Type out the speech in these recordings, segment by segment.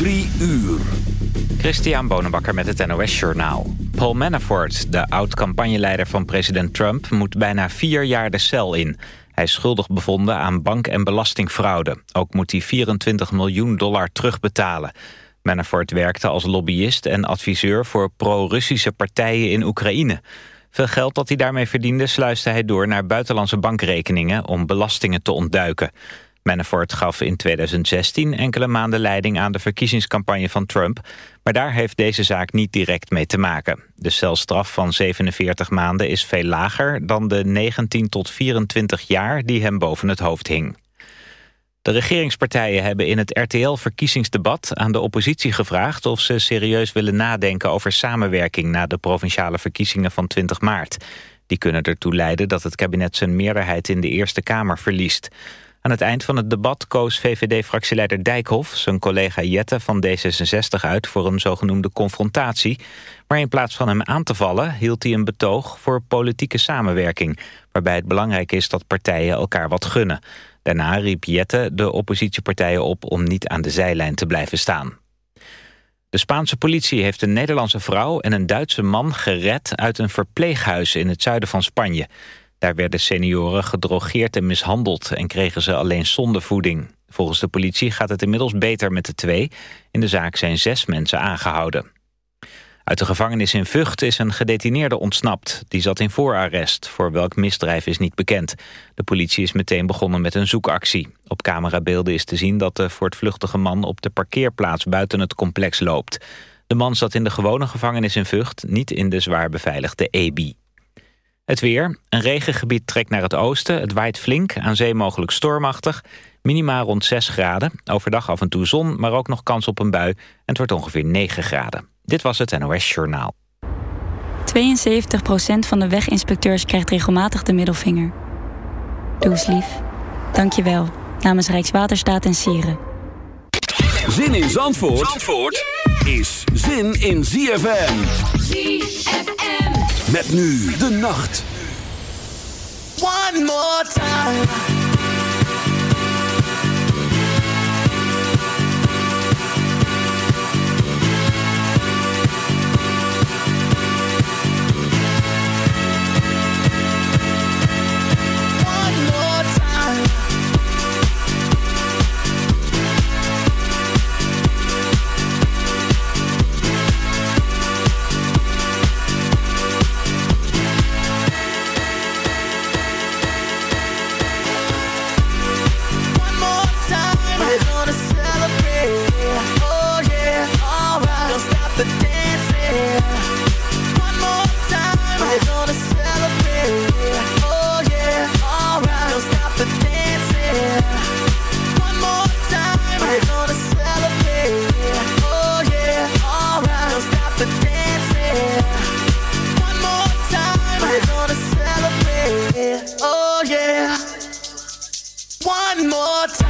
Drie uur. Christian Bonenbakker met het NOS Journaal. Paul Manafort, de oud-campagneleider van president Trump... moet bijna vier jaar de cel in. Hij is schuldig bevonden aan bank- en belastingfraude. Ook moet hij 24 miljoen dollar terugbetalen. Manafort werkte als lobbyist en adviseur... voor pro-Russische partijen in Oekraïne. Veel geld dat hij daarmee verdiende sluiste hij door naar buitenlandse bankrekeningen... om belastingen te ontduiken. Manafort gaf in 2016 enkele maanden leiding aan de verkiezingscampagne van Trump, maar daar heeft deze zaak niet direct mee te maken. De celstraf van 47 maanden is veel lager dan de 19 tot 24 jaar die hem boven het hoofd hing. De regeringspartijen hebben in het RTL-verkiezingsdebat aan de oppositie gevraagd of ze serieus willen nadenken over samenwerking na de provinciale verkiezingen van 20 maart. Die kunnen ertoe leiden dat het kabinet zijn meerderheid in de Eerste Kamer verliest. Aan het eind van het debat koos VVD-fractieleider Dijkhoff... zijn collega Jette van D66 uit voor een zogenoemde confrontatie. Maar in plaats van hem aan te vallen hield hij een betoog voor politieke samenwerking... waarbij het belangrijk is dat partijen elkaar wat gunnen. Daarna riep Jette de oppositiepartijen op om niet aan de zijlijn te blijven staan. De Spaanse politie heeft een Nederlandse vrouw en een Duitse man gered uit een verpleeghuis in het zuiden van Spanje. Daar werden senioren gedrogeerd en mishandeld en kregen ze alleen zondevoeding. Volgens de politie gaat het inmiddels beter met de twee. In de zaak zijn zes mensen aangehouden. Uit de gevangenis in Vught is een gedetineerde ontsnapt. Die zat in voorarrest. Voor welk misdrijf is niet bekend. De politie is meteen begonnen met een zoekactie. Op camerabeelden is te zien dat de voortvluchtige man op de parkeerplaats buiten het complex loopt. De man zat in de gewone gevangenis in Vught, niet in de zwaar beveiligde EBI. Het weer. Een regengebied trekt naar het oosten. Het waait flink, aan zee mogelijk stormachtig. Minima rond 6 graden. Overdag af en toe zon, maar ook nog kans op een bui. En het wordt ongeveer 9 graden. Dit was het NOS Journaal. 72% van de weginspecteurs krijgt regelmatig de middelvinger. Doe eens lief. Dank je wel. Namens Rijkswaterstaat en Sieren. Zin in Zandvoort, Zandvoort is zin in ZFM. ZFM. Met nu de nacht. One more time. More time.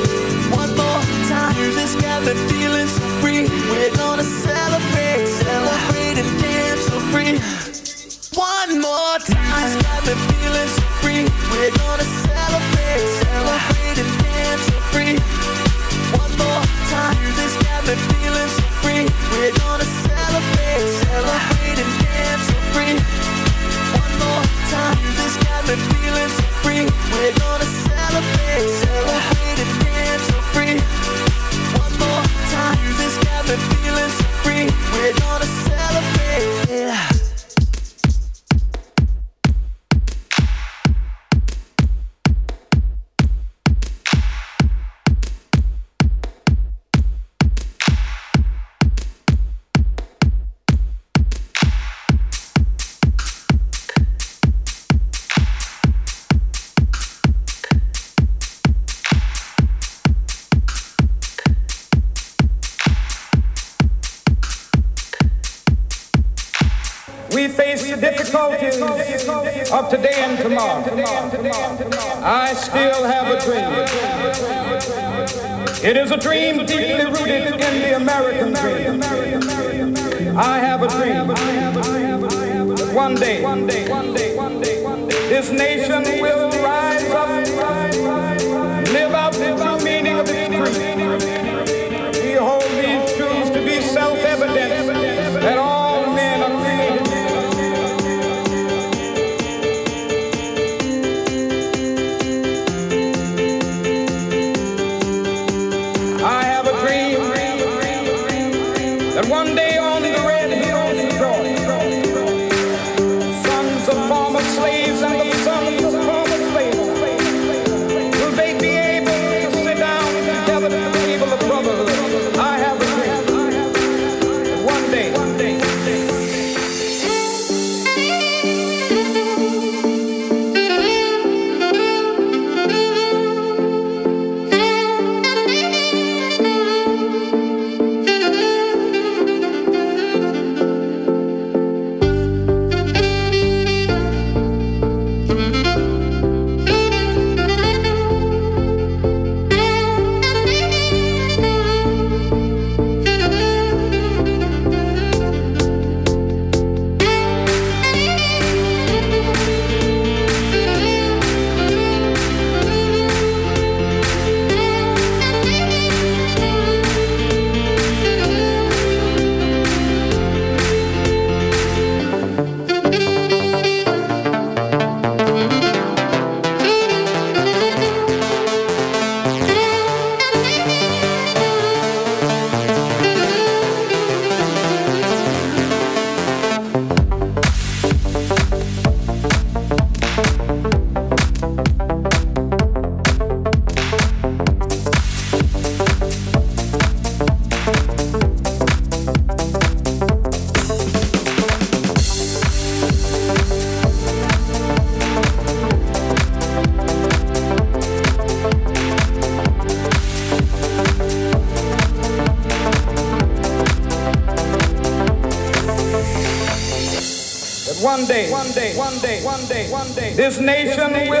Let's feeling so free. We're gonna celebrate, celebrate and dance so free. One more time. We got the feeling so free. We're gonna dream deeply rooted in the American dream. I have a dream. One day, this nation will day, this nation will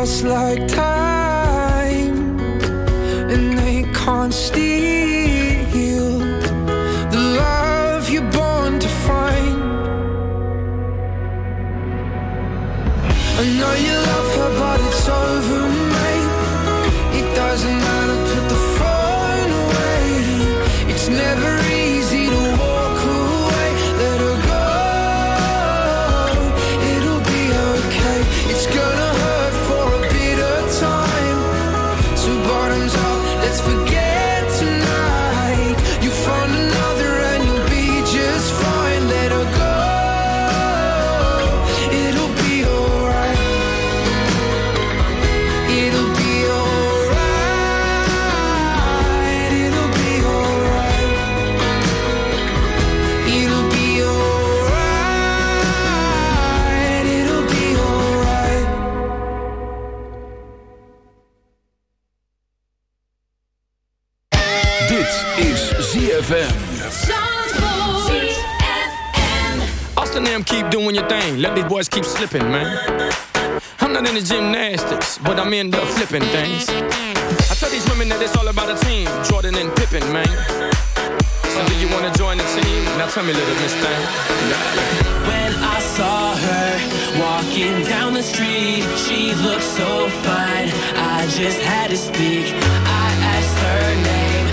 past like time, doing your thing. Let these boys keep slipping, man. I'm not in the gymnastics, but I'm in the flipping things. I tell these women that it's all about a team, Jordan and Pippen, man. So do you wanna join the team? Now tell me, little miss thing. When I saw her walking down the street, she looked so fine. I just had to speak. I asked her name.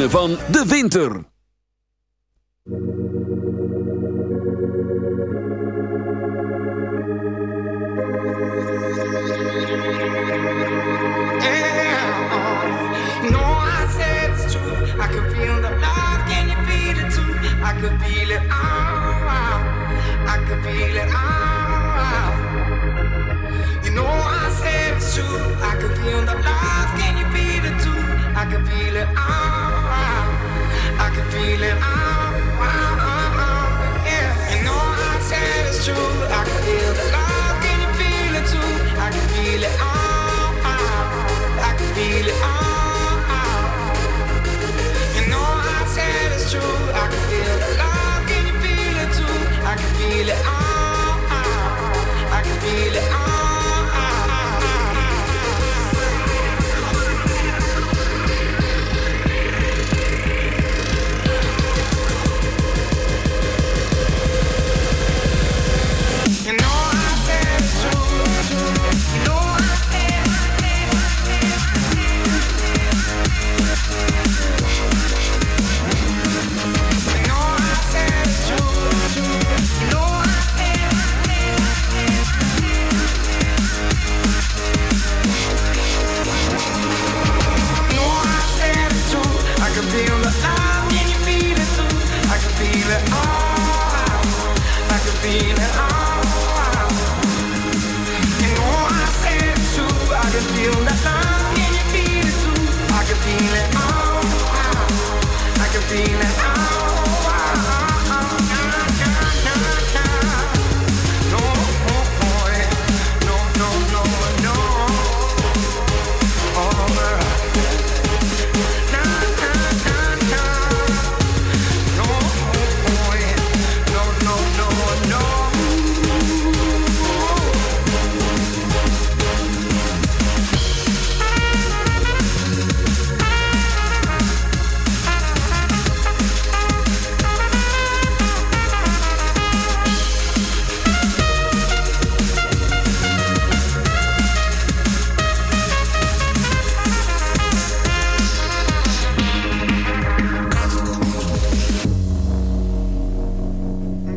Van de winter.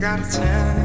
Gotta tell you.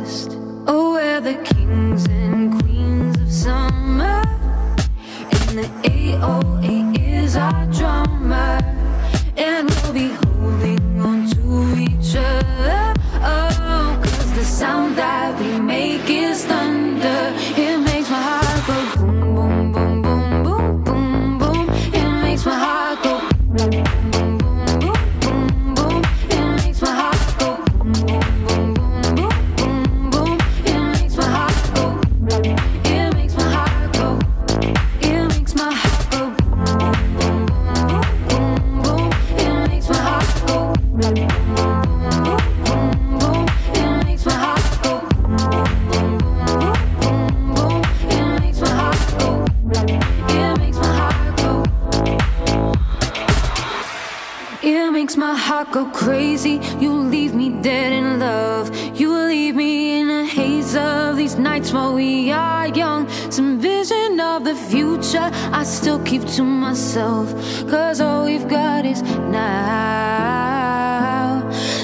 Cause all we've got is now.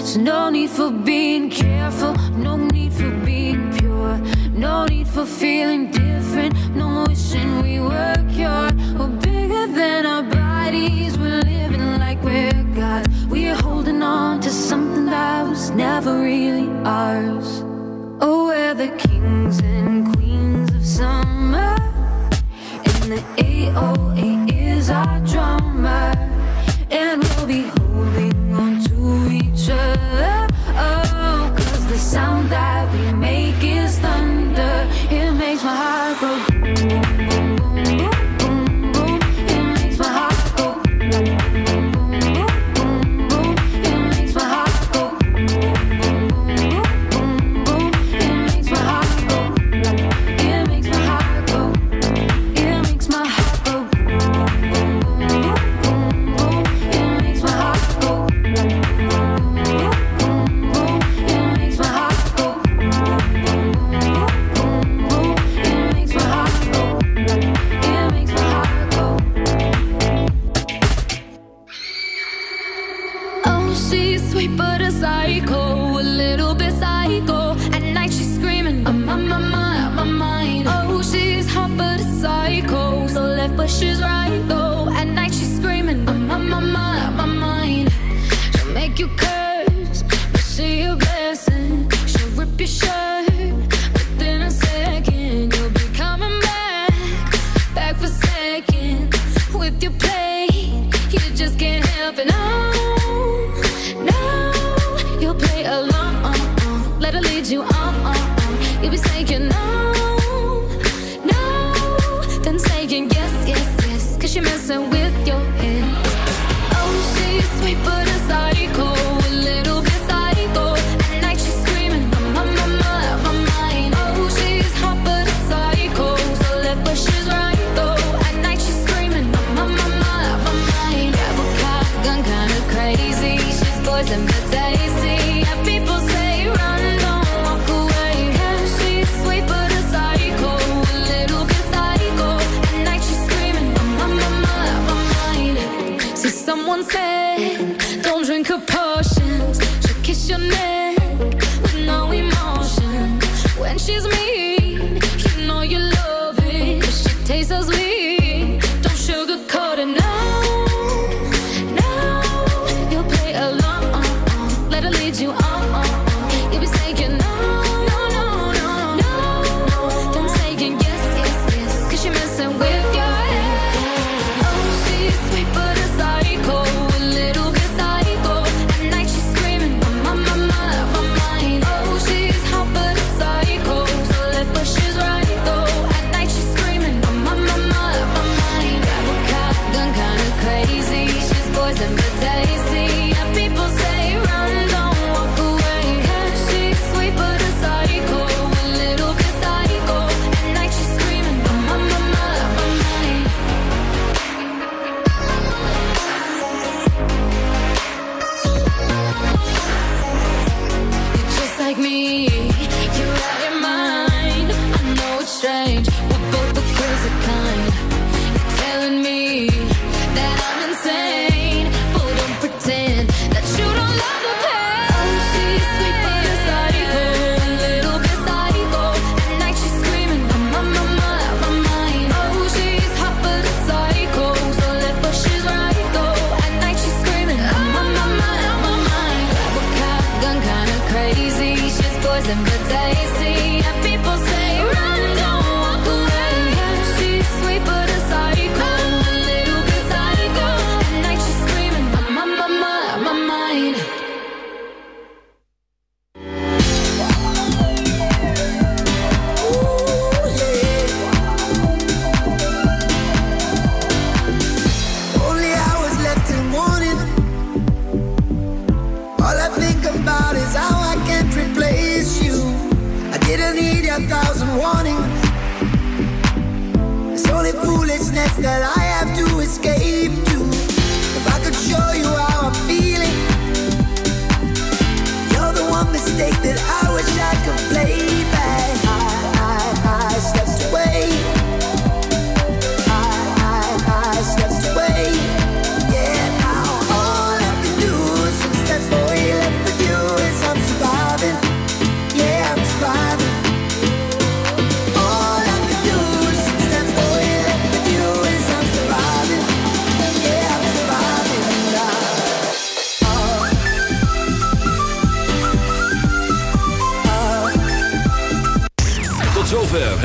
So no need for being careful, no need for being pure, no need for feeling different, no wishing we were cured. We're bigger than our bodies, we're living like we're gods. We're holding on to something that was never really ours. Keep be saying no.